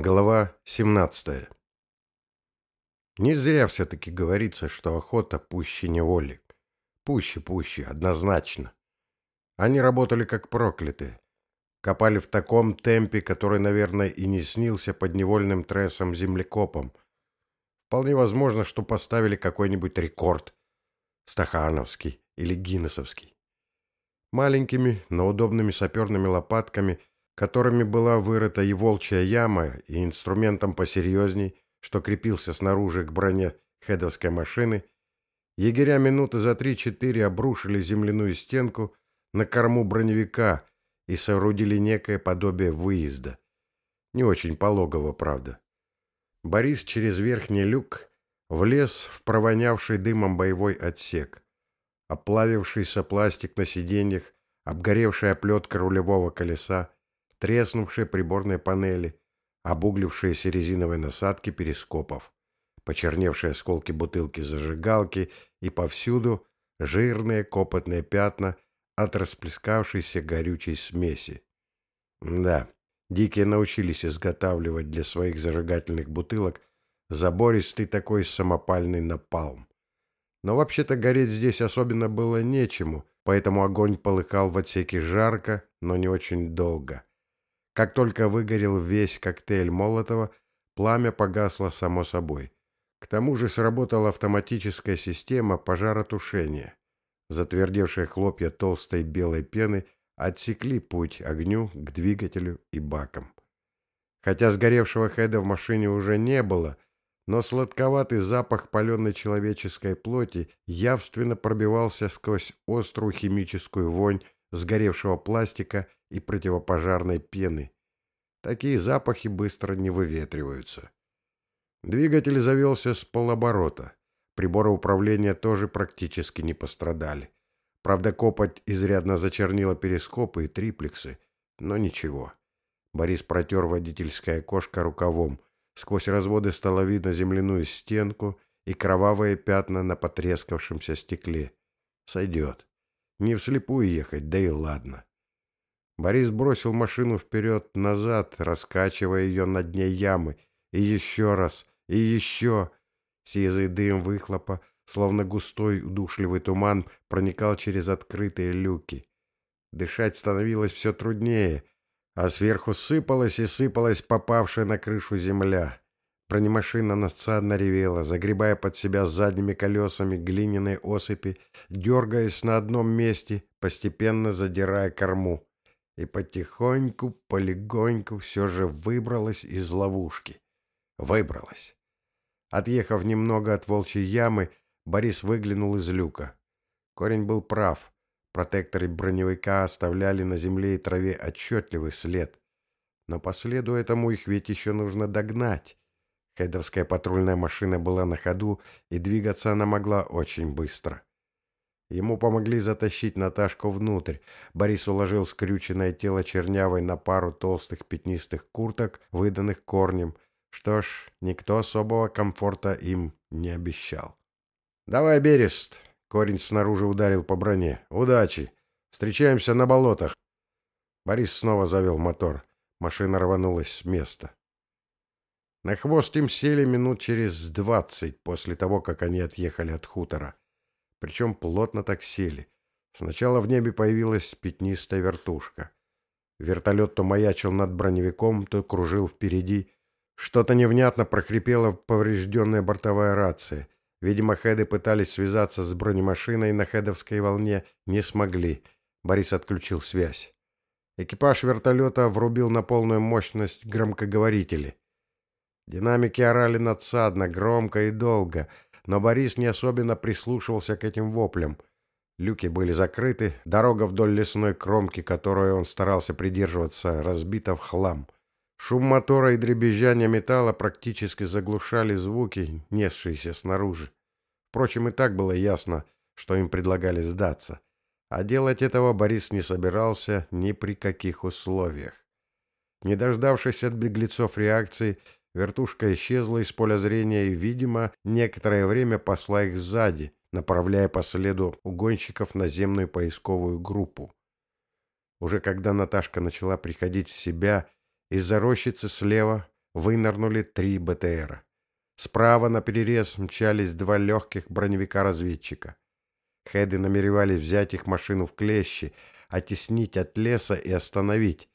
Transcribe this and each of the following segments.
Глава 17. Не зря все-таки говорится, что охота пуще неволи. Пуще-пуще, однозначно. Они работали как проклятые. Копали в таком темпе, который, наверное, и не снился подневольным трессом-землекопом. Вполне возможно, что поставили какой-нибудь рекорд. Стахановский или Гиннесовский. Маленькими, но удобными саперными лопатками – которыми была вырыта и волчья яма, и инструментом посерьезней, что крепился снаружи к броне хедовской машины, егеря минуты за три-четыре обрушили земляную стенку на корму броневика и соорудили некое подобие выезда. Не очень пологого, правда. Борис через верхний люк влез в провонявший дымом боевой отсек. Оплавившийся пластик на сиденьях, обгоревшая плетка рулевого колеса, треснувшие приборные панели, обуглившиеся резиновые насадки перископов, почерневшие осколки бутылки зажигалки и повсюду жирные копотные пятна от расплескавшейся горючей смеси. Да, дикие научились изготавливать для своих зажигательных бутылок забористый такой самопальный напалм. Но вообще-то гореть здесь особенно было нечему, поэтому огонь полыхал в отсеке жарко, но не очень долго. Как только выгорел весь коктейль Молотова, пламя погасло само собой. К тому же сработала автоматическая система пожаротушения. Затвердевшие хлопья толстой белой пены отсекли путь огню к двигателю и бакам. Хотя сгоревшего хеда в машине уже не было, но сладковатый запах паленой человеческой плоти явственно пробивался сквозь острую химическую вонь сгоревшего пластика и противопожарной пены. Такие запахи быстро не выветриваются. Двигатель завелся с полоборота. Приборы управления тоже практически не пострадали. Правда, копоть изрядно зачернила перископы и триплексы, но ничего. Борис протер водительское окошко рукавом. Сквозь разводы стало видно земляную стенку и кровавые пятна на потрескавшемся стекле. Сойдет. Не вслепую ехать, да и ладно. Борис бросил машину вперед-назад, раскачивая ее на дне ямы. И еще раз, и еще. Сизый дым выхлопа, словно густой удушливый туман, проникал через открытые люки. Дышать становилось все труднее, а сверху сыпалась и сыпалась попавшая на крышу земля. Бронемашина надсадно ревела, загребая под себя задними колесами глиняные осыпи, дергаясь на одном месте, постепенно задирая корму и потихоньку, полегоньку все же выбралась из ловушки. Выбралась. Отъехав немного от волчьей ямы, Борис выглянул из люка. Корень был прав. Протекторы броневика оставляли на земле и траве отчетливый след. Но по следу этому их ведь еще нужно догнать. Хедовская патрульная машина была на ходу, и двигаться она могла очень быстро. Ему помогли затащить Наташку внутрь. Борис уложил скрюченное тело чернявой на пару толстых пятнистых курток, выданных корнем. Что ж, никто особого комфорта им не обещал. «Давай, Берест!» — корень снаружи ударил по броне. «Удачи! Встречаемся на болотах!» Борис снова завел мотор. Машина рванулась с места. На хвост им сели минут через двадцать после того, как они отъехали от хутора причем плотно так сели. Сначала в небе появилась пятнистая вертушка. Вертолет то маячил над броневиком, то кружил впереди. Что-то невнятно прохрипело поврежденная бортовая рация. Видимо, хеды пытались связаться с бронемашиной на хедовской волне, не смогли. Борис отключил связь. Экипаж вертолета врубил на полную мощность громкоговорители. Динамики орали надсадно, громко и долго — но Борис не особенно прислушивался к этим воплям. Люки были закрыты, дорога вдоль лесной кромки, которую он старался придерживаться, разбита в хлам. Шум мотора и дребезжание металла практически заглушали звуки, несшиеся снаружи. Впрочем, и так было ясно, что им предлагали сдаться. А делать этого Борис не собирался ни при каких условиях. Не дождавшись от беглецов реакции, Вертушка исчезла из поля зрения и, видимо, некоторое время посла их сзади, направляя по следу угонщиков наземную поисковую группу. Уже когда Наташка начала приходить в себя, из-за рощицы слева вынырнули три БТРа. Справа на перерез мчались два легких броневика-разведчика. Хеды намеревались взять их машину в клещи, оттеснить от леса и остановить.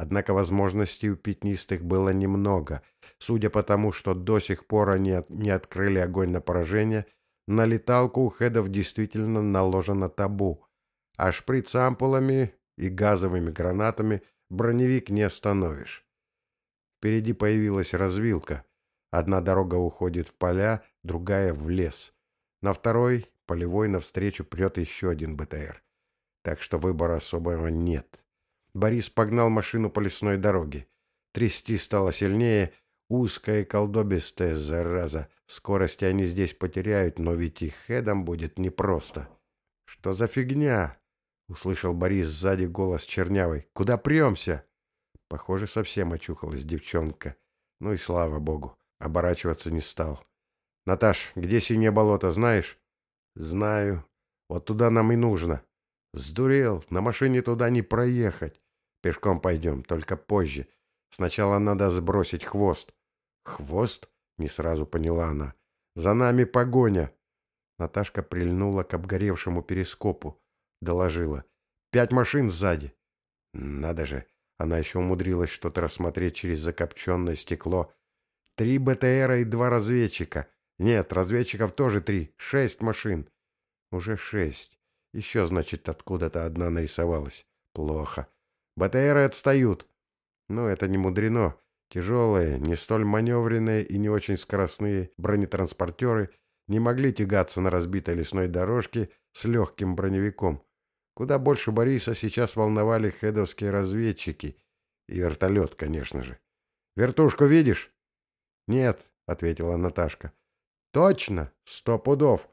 Однако возможностей у пятнистых было немного. Судя по тому, что до сих пор они не открыли огонь на поражение, на леталку у хедов действительно наложено табу. А шприц ампулами и газовыми гранатами броневик не остановишь. Впереди появилась развилка. Одна дорога уходит в поля, другая в лес. На второй, полевой, навстречу прет еще один БТР. Так что выбора особого нет. Борис погнал машину по лесной дороге. Трясти стало сильнее, узкая и колдобистая зараза. Скорости они здесь потеряют, но ведь и хедом будет непросто. «Что за фигня?» — услышал Борис сзади голос чернявый. «Куда премся?» Похоже, совсем очухалась девчонка. Ну и слава богу, оборачиваться не стал. «Наташ, где синее болото, знаешь?» «Знаю. Вот туда нам и нужно». «Сдурел, на машине туда не проехать. Пешком пойдем, только позже. Сначала надо сбросить хвост». «Хвост?» — не сразу поняла она. «За нами погоня!» Наташка прильнула к обгоревшему перископу. Доложила. «Пять машин сзади!» «Надо же!» Она еще умудрилась что-то рассмотреть через закопченное стекло. «Три БТРа и два разведчика. Нет, разведчиков тоже три. Шесть машин». «Уже шесть. Еще, значит, откуда-то одна нарисовалась. Плохо. БТРы отстают». «Ну, это не мудрено. Тяжелые, не столь маневренные и не очень скоростные бронетранспортеры не могли тягаться на разбитой лесной дорожке с легким броневиком. Куда больше Бориса сейчас волновали хедовские разведчики. И вертолет, конечно же. «Вертушку видишь?» «Нет», — ответила Наташка. «Точно! Сто пудов!»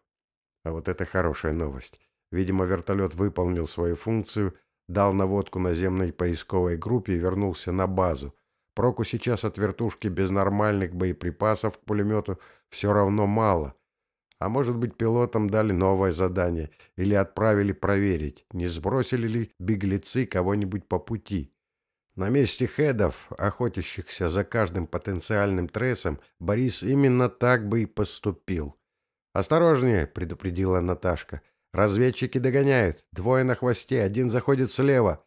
А вот это хорошая новость. Видимо, вертолет выполнил свою функцию, дал наводку наземной поисковой группе и вернулся на базу. Проку сейчас от вертушки без нормальных боеприпасов к пулемету все равно мало. А может быть, пилотам дали новое задание или отправили проверить, не сбросили ли беглецы кого-нибудь по пути. На месте хедов, охотящихся за каждым потенциальным трессом, Борис именно так бы и поступил. «Осторожнее!» — предупредила Наташка. «Разведчики догоняют. Двое на хвосте, один заходит слева».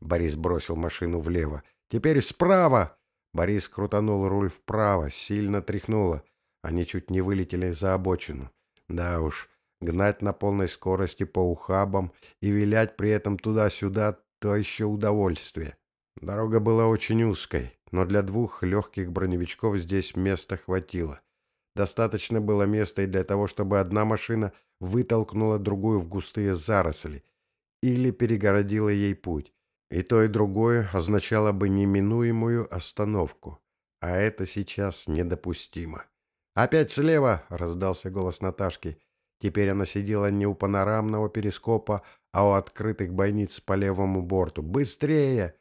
Борис бросил машину влево. Теперь справа!» Борис крутанул руль вправо, сильно тряхнуло. Они чуть не вылетели за обочину. Да уж, гнать на полной скорости по ухабам и вилять при этом туда-сюда — то еще удовольствие. Дорога была очень узкой, но для двух легких броневичков здесь места хватило. Достаточно было места и для того, чтобы одна машина вытолкнула другую в густые заросли или перегородила ей путь. И то, и другое означало бы неминуемую остановку. А это сейчас недопустимо. «Опять слева!» — раздался голос Наташки. Теперь она сидела не у панорамного перископа, а у открытых бойниц по левому борту. «Быстрее!»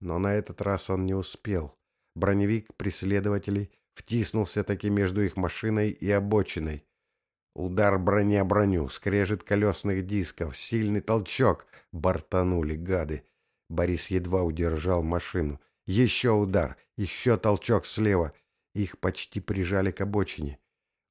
Но на этот раз он не успел. Броневик преследователей втиснулся таки между их машиной и обочиной. Удар брони о броню, скрежет колесных дисков, сильный толчок. Бортанули гады. Борис едва удержал машину. Еще удар, еще толчок слева. Их почти прижали к обочине.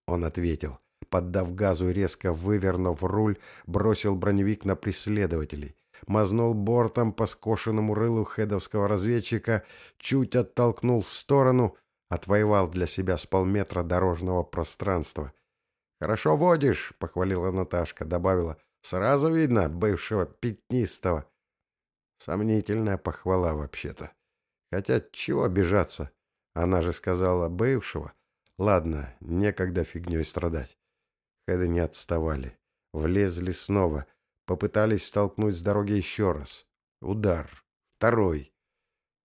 Он ответил. Поддав газу резко вывернув руль, бросил броневик на преследователей. Мазнул бортом по скошенному рылу хедовского разведчика, чуть оттолкнул в сторону, отвоевал для себя с полметра дорожного пространства. «Хорошо водишь», — похвалила Наташка, добавила. «Сразу видно бывшего пятнистого». Сомнительная похвала вообще-то. Хотя чего обижаться? Она же сказала бывшего. Ладно, некогда фигней страдать. Хеды не отставали. Влезли снова. Попытались столкнуть с дороги еще раз. Удар. Второй.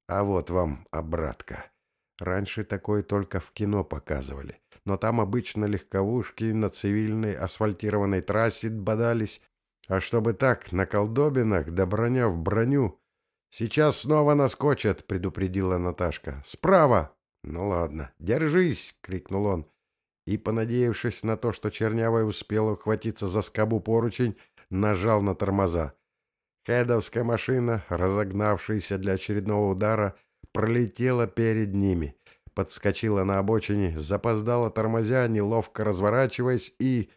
А вот вам обратка. Раньше такое только в кино показывали. Но там обычно легковушки на цивильной асфальтированной трассе бодались а чтобы так, на колдобинах, да броня в броню. Сейчас снова наскочат, предупредила Наташка. Справа! Ну ладно, держись, крикнул он. И, понадеявшись на то, что Чернявая успела ухватиться за скобу поручень, нажал на тормоза. Хедовская машина, разогнавшаяся для очередного удара, пролетела перед ними. подскочила на обочине, запоздала тормозя, неловко разворачиваясь и...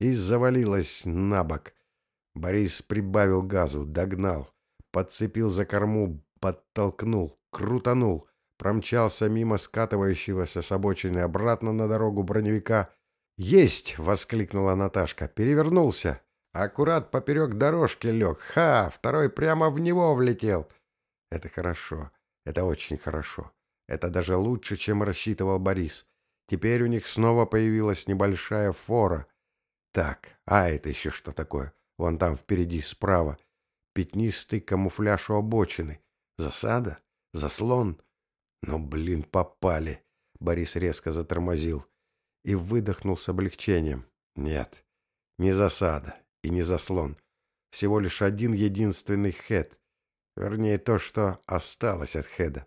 и завалилась на бок. Борис прибавил газу, догнал, подцепил за корму, подтолкнул, крутанул, промчался мимо скатывающегося с обочины обратно на дорогу броневика. «Есть!» — воскликнула Наташка. «Перевернулся!» Аккурат поперек дорожки лег. Ха! Второй прямо в него влетел. Это хорошо. Это очень хорошо. Это даже лучше, чем рассчитывал Борис. Теперь у них снова появилась небольшая фора. Так, а это еще что такое? Вон там впереди, справа. Пятнистый камуфляж у обочины. Засада? Заслон? Ну, блин, попали. Борис резко затормозил и выдохнул с облегчением. Нет, не засада и не заслон. Всего лишь один единственный хед. Вернее, то, что осталось от хеда.